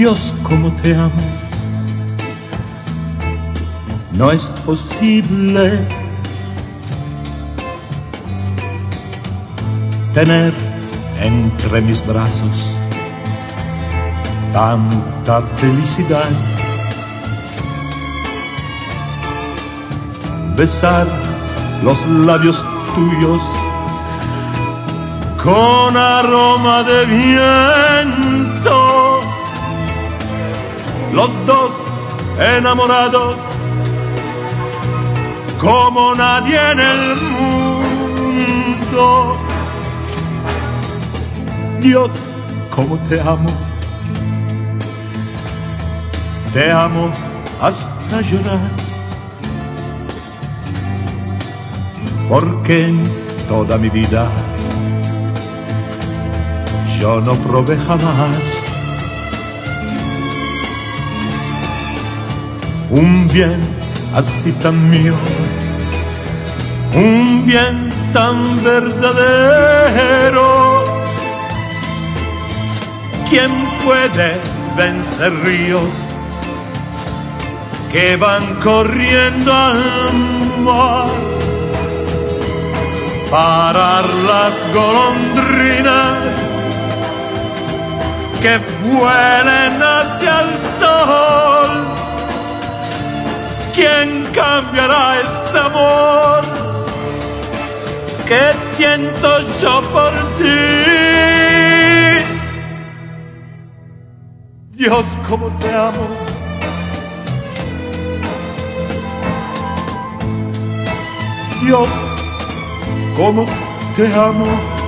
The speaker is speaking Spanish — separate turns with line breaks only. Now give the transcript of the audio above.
Dios, cómo te amo. No es posible tener entre mis brazos tanta felicidad. Besar los labios tuyos con aroma de viento. Los dos enamorados como nadie en el mundo. Dios, cómo te amo. Te amo hasta llorar. Porque en toda mi vida yo no probé jamás un bien así tan mío, un bien tan verdadero. ¿Quién puede vencer ríos que van corriendo al mar? Parar las golondrinas que vuelen hacia el sol. ¿Quién cambiará este amor que siento yo por ti? Dios, cómo te amo. Dios, cómo te amo.